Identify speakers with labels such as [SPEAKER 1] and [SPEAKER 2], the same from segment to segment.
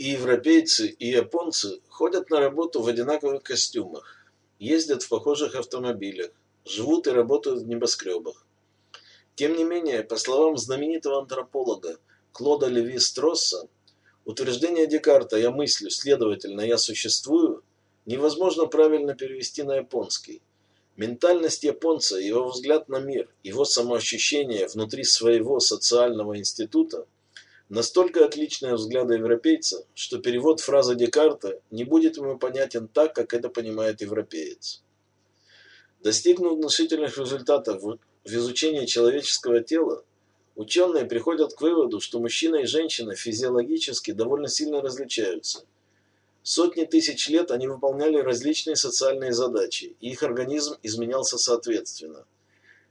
[SPEAKER 1] И европейцы, и японцы ходят на работу в одинаковых костюмах, ездят в похожих автомобилях, живут и работают в небоскребах. Тем не менее, по словам знаменитого антрополога Клода Леви Стросса, утверждение Декарта «я мыслю, следовательно, я существую» невозможно правильно перевести на японский. Ментальность японца, его взгляд на мир, его самоощущение внутри своего социального института настолько отличные от взгляда европейца, что перевод фразы Декарта не будет ему понятен так, как это понимает европеец. Достигнув внушительных результатов в изучении человеческого тела, ученые приходят к выводу, что мужчина и женщина физиологически довольно сильно различаются. Сотни тысяч лет они выполняли различные социальные задачи, и их организм изменялся соответственно.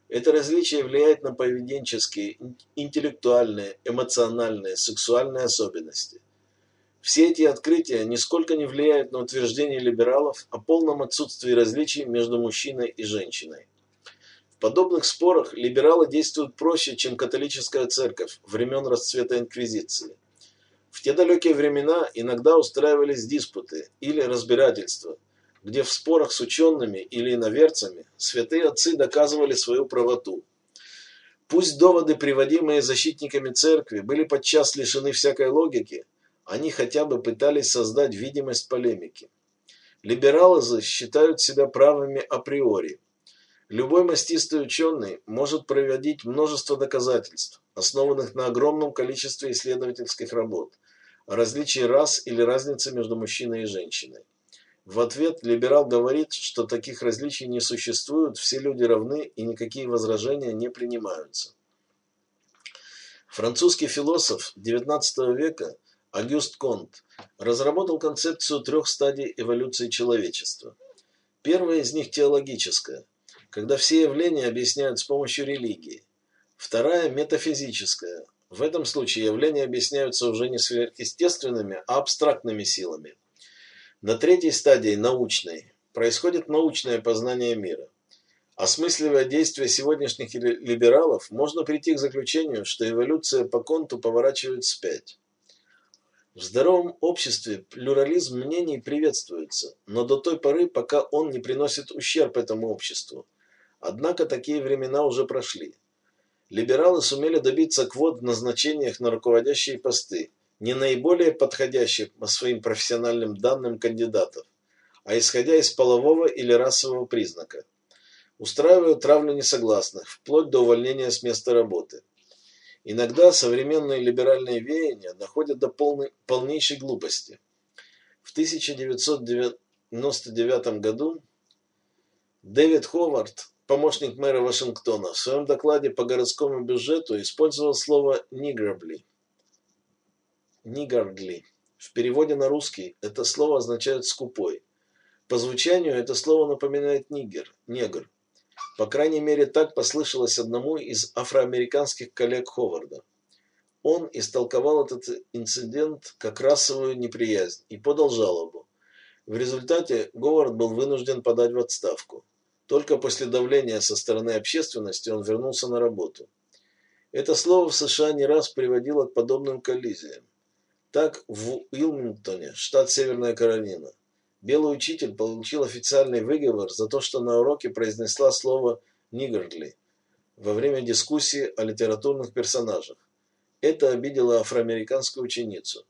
[SPEAKER 1] Это различие влияет на поведенческие, интеллектуальные, эмоциональные, сексуальные особенности. Все эти открытия нисколько не влияют на утверждение либералов о полном отсутствии различий между мужчиной и женщиной. В подобных спорах либералы действуют проще, чем католическая церковь времен расцвета инквизиции. В те далекие времена иногда устраивались диспуты или разбирательства, где в спорах с учеными или иноверцами святые отцы доказывали свою правоту. Пусть доводы, приводимые защитниками церкви, были подчас лишены всякой логики, они хотя бы пытались создать видимость полемики. Либералы же считают себя правыми априори. Любой мастистый ученый может проводить множество доказательств, основанных на огромном количестве исследовательских работ, о различии рас или разнице между мужчиной и женщиной. В ответ либерал говорит, что таких различий не существует, все люди равны и никакие возражения не принимаются. Французский философ XIX века Агюст Конт разработал концепцию трех стадий эволюции человечества. Первая из них теологическая, когда все явления объясняют с помощью религии. Вторая – метафизическая. В этом случае явления объясняются уже не сверхъестественными, а абстрактными силами. На третьей стадии, научной, происходит научное познание мира. Осмысливая действия сегодняшних либералов, можно прийти к заключению, что эволюция по конту поворачивает вспять. В здоровом обществе плюрализм мнений приветствуется, но до той поры, пока он не приносит ущерб этому обществу. Однако такие времена уже прошли. Либералы сумели добиться квот в назначениях на руководящие посты, не наиболее подходящих по своим профессиональным данным кандидатов, а исходя из полового или расового признака. Устраивают травлю несогласных, вплоть до увольнения с места работы. Иногда современные либеральные веяния доходят до полной, полнейшей глупости. В 1999 году Дэвид Ховард, помощник мэра Вашингтона, в своем докладе по городскому бюджету использовал слово «ниграбли» Нигардли. В переводе на русский это слово означает «скупой». По звучанию это слово напоминает «нигер», «негр». По крайней мере, так послышалось одному из афроамериканских коллег Ховарда. Он истолковал этот инцидент как расовую неприязнь и подал жалобу. В результате Говард был вынужден подать в отставку. Только после давления со стороны общественности он вернулся на работу. Это слово в США не раз приводило к подобным коллизиям. Так, в Уилмингтоне, штат Северная Каролина, белый учитель получил официальный выговор за то, что на уроке произнесла слово «нигерли» во время дискуссии о литературных персонажах. Это обидело афроамериканскую ученицу.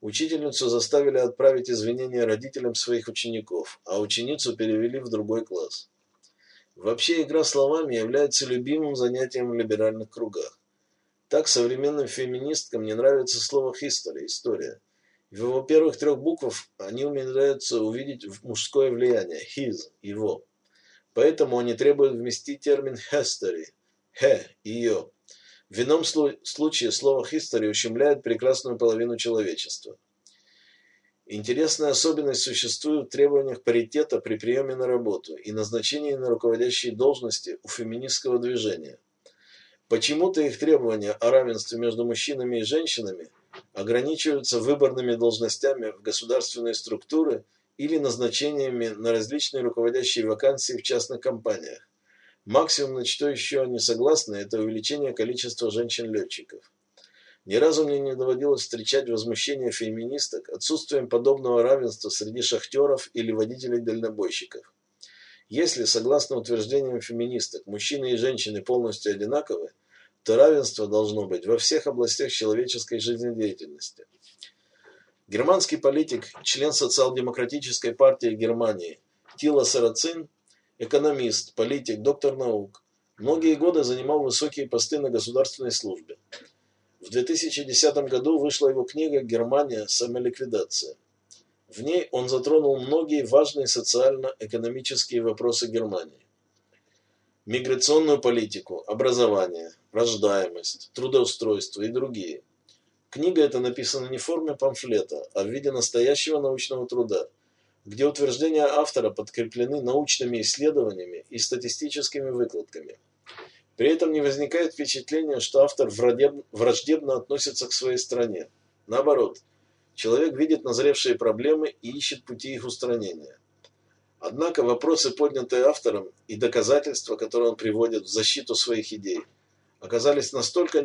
[SPEAKER 1] Учительницу заставили отправить извинения родителям своих учеников, а ученицу перевели в другой класс. Вообще игра словами является любимым занятием в либеральных кругах. Так современным феминисткам не нравится слово «history» – «история». В его первых трех буквах они умудряются увидеть мужское влияние – his – его. Поэтому они требуют вместить термин history – he – ее. В ином случае слово history ущемляет прекрасную половину человечества. Интересная особенность существует в требованиях паритета при приеме на работу и назначении на руководящие должности у феминистского движения – Почему-то их требования о равенстве между мужчинами и женщинами ограничиваются выборными должностями в государственные структуры или назначениями на различные руководящие вакансии в частных компаниях. Максимум, на что еще они согласны, это увеличение количества женщин-летчиков. Ни разу мне не доводилось встречать возмущение феминисток отсутствием подобного равенства среди шахтеров или водителей-дальнобойщиков. Если, согласно утверждениям феминисток, мужчины и женщины полностью одинаковы, то равенство должно быть во всех областях человеческой жизнедеятельности. Германский политик, член социал-демократической партии Германии Тила Сарацин, экономист, политик, доктор наук, многие годы занимал высокие посты на государственной службе. В 2010 году вышла его книга «Германия. Самоликвидация». В ней он затронул многие важные социально-экономические вопросы Германии. Миграционную политику, образование, рождаемость, трудоустройство и другие. Книга эта написана не в форме памфлета, а в виде настоящего научного труда, где утверждения автора подкреплены научными исследованиями и статистическими выкладками – при этом не возникает впечатления, что автор враждебно относится к своей стране. Наоборот, человек видит назревшие проблемы и ищет пути их устранения. Однако вопросы, поднятые автором, и доказательства, которые он приводит в защиту своих идей, оказались настолько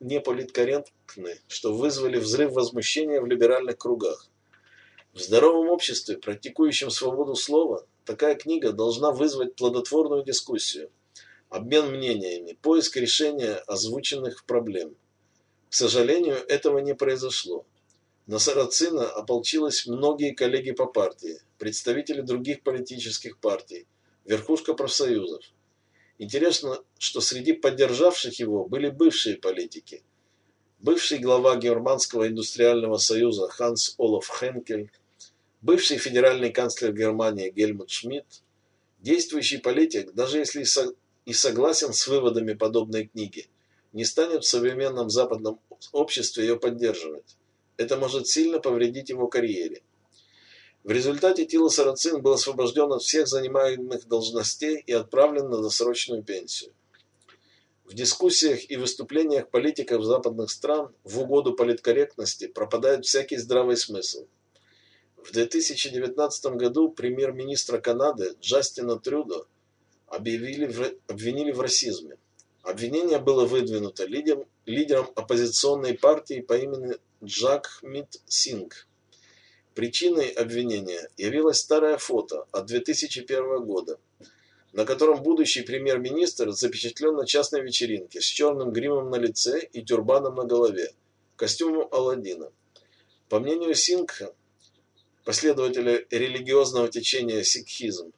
[SPEAKER 1] неполиткорректны, что вызвали взрыв возмущения в либеральных кругах. В здоровом обществе, практикующем свободу слова, такая книга должна вызвать плодотворную дискуссию – обмен мнениями, поиск решения озвученных проблем. К сожалению, этого не произошло. На Сарацина ополчилось многие коллеги по партии, представители других политических партий, верхушка профсоюзов. Интересно, что среди поддержавших его были бывшие политики. Бывший глава Германского индустриального союза Ханс Олаф Хенкель, бывший федеральный канцлер Германии Гельмут Шмидт, действующий политик, даже если и согласен с выводами подобной книги, не станет в современном западном обществе ее поддерживать. Это может сильно повредить его карьере. В результате Тило Сарацин был освобожден от всех занимаемых должностей и отправлен на досрочную пенсию. В дискуссиях и выступлениях политиков западных стран в угоду политкорректности пропадает всякий здравый смысл. В 2019 году премьер-министра Канады Джастина Трюдо объявили в, обвинили в расизме. Обвинение было выдвинуто лидером, лидером оппозиционной партии по имени Джак Мит. Причиной обвинения явилось старое фото от 2001 года, на котором будущий премьер-министр запечатлен на частной вечеринке с черным гримом на лице и тюрбаном на голове, костюмом Алладина. По мнению Сингха, последователя религиозного течения сикхизм,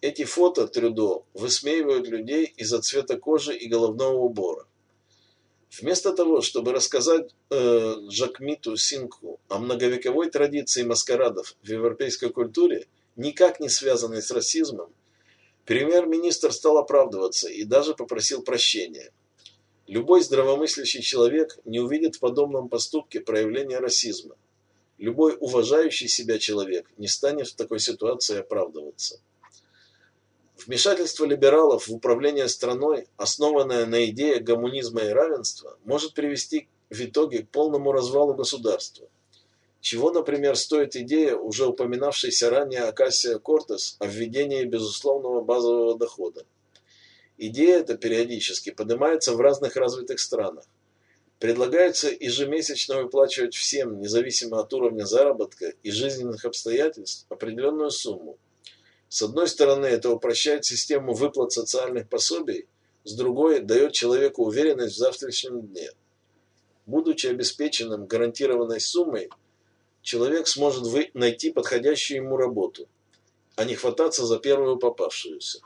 [SPEAKER 1] эти фото Трюдо высмеивают людей из-за цвета кожи и головного убора. Вместо того, чтобы рассказать э, Джакмиту Синку о многовековой традиции маскарадов в европейской культуре, никак не связанной с расизмом, премьер-министр стал оправдываться и даже попросил прощения. Любой здравомыслящий человек не увидит в подобном поступке проявления расизма. Любой уважающий себя человек не станет в такой ситуации оправдываться. Вмешательство либералов в управление страной, основанное на идее коммунизма и равенства, может привести в итоге к полному развалу государства. Чего, например, стоит идея, уже упоминавшейся ранее Акасия Кортес о введении безусловного базового дохода. Идея эта периодически поднимается в разных развитых странах. Предлагается ежемесячно выплачивать всем, независимо от уровня заработка и жизненных обстоятельств, определенную сумму – с одной стороны, это упрощает систему выплат социальных пособий, с другой – дает человеку уверенность в завтрашнем дне. Будучи обеспеченным гарантированной суммой, человек сможет найти подходящую ему работу, а не хвататься за первую попавшуюся.